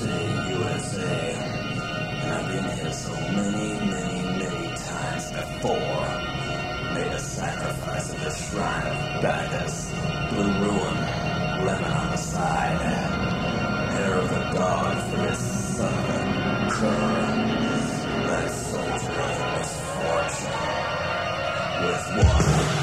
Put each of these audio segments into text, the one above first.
city, USA. And I've been here so many, many, many times before. Made a sacrifice at the shrine of Bacchus. Blue ruin, lemon on the side. Hair of the god for his son, That soldier of misfortune. With one.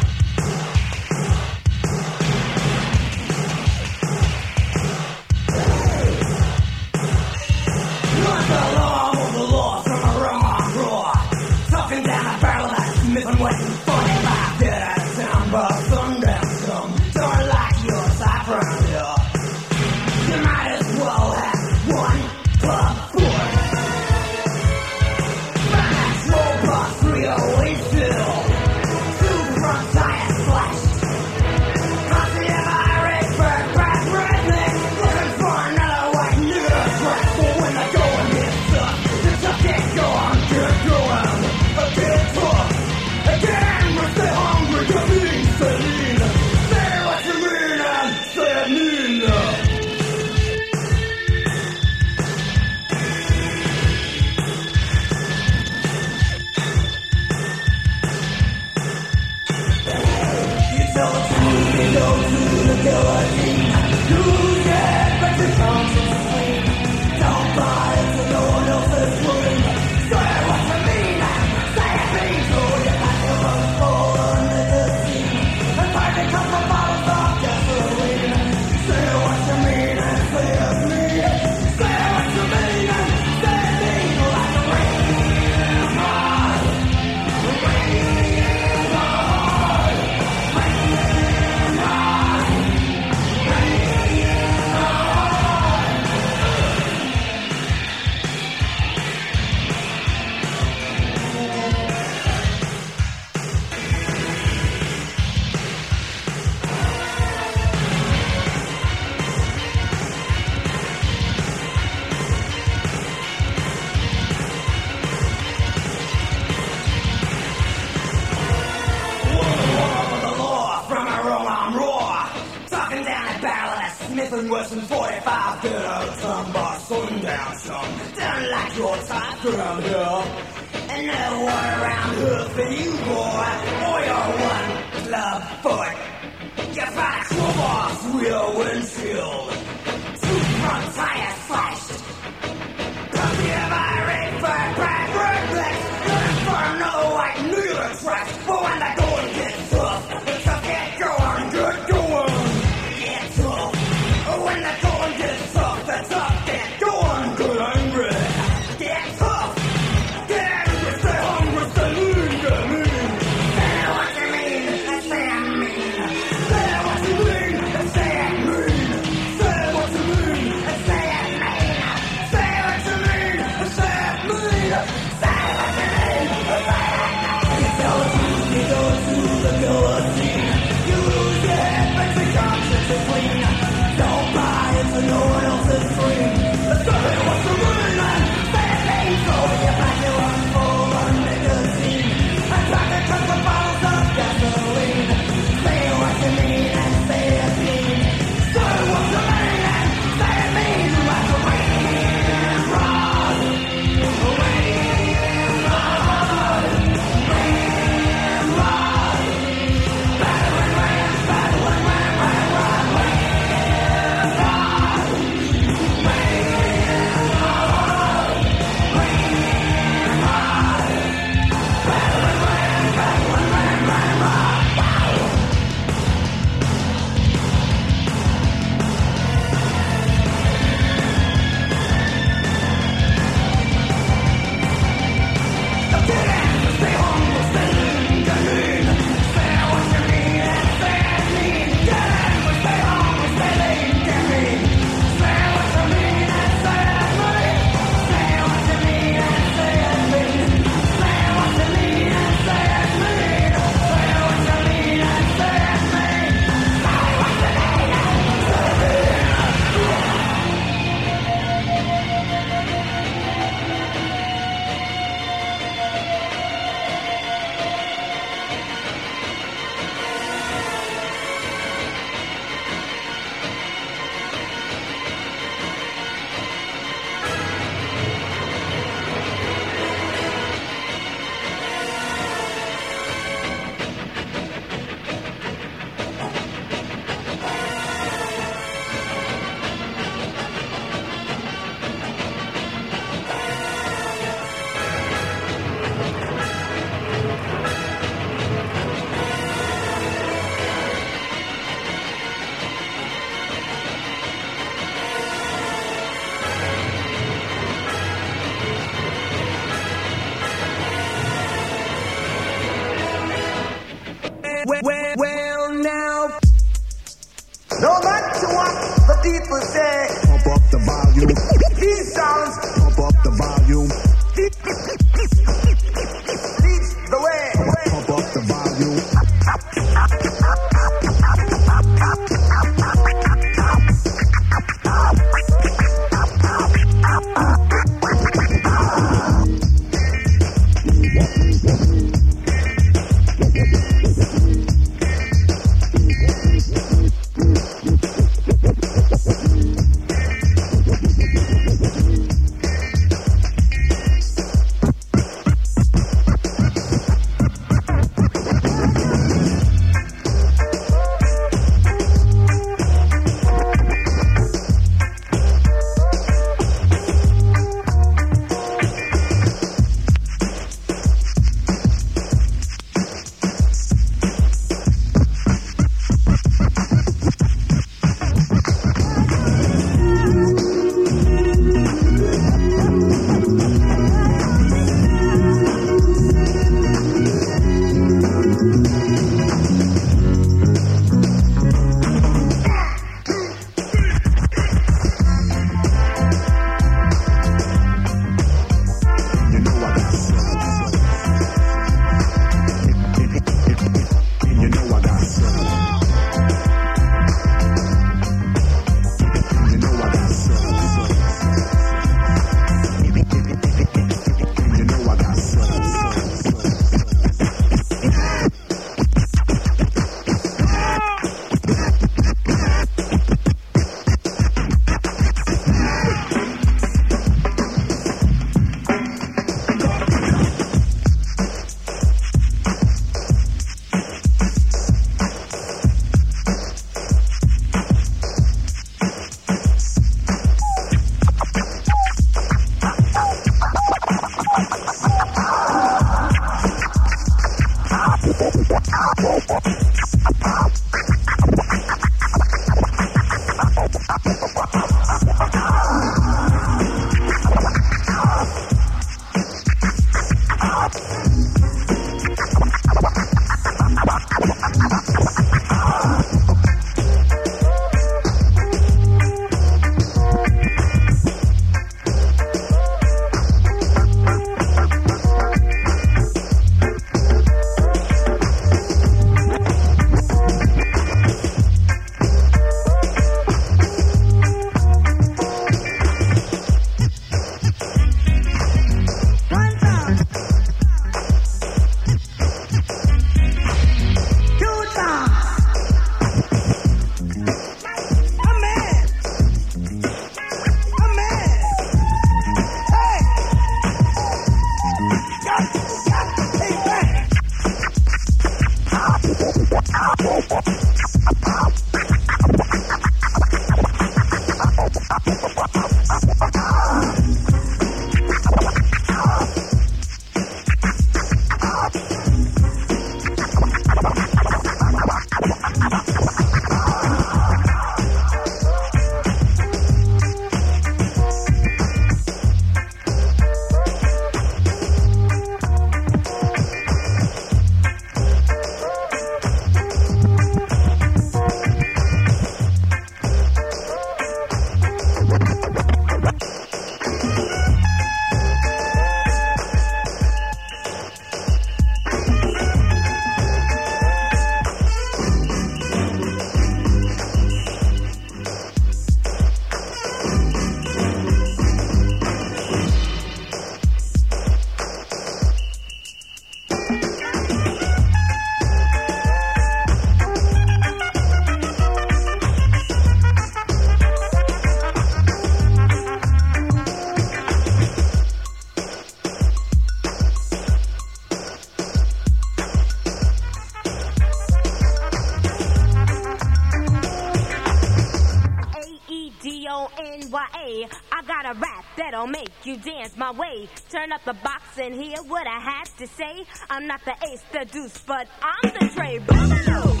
A-E-D-O-N-Y-A. I got a rap that'll make you dance my way. Turn up the box and hear what I have to say. I'm not the ace, the deuce, but I'm the tray. Boogaloo!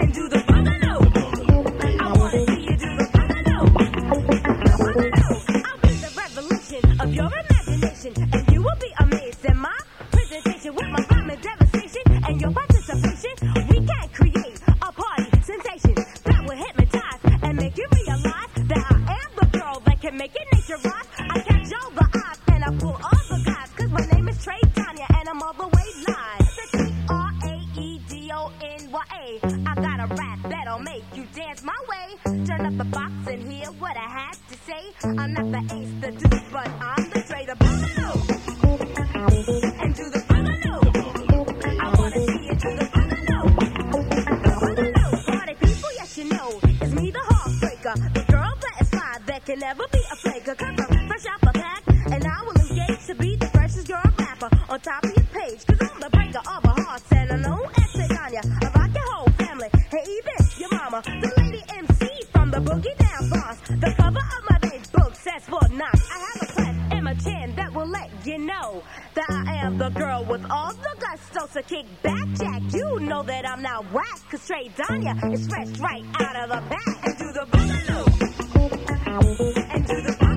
And do the boogaloo. I wanna see you do the boogaloo. Boogaloo. I'll be the revolution of your imagination. And you will be I'm not ya. It's fresh right out of the bag. And do the boogaloo. And do the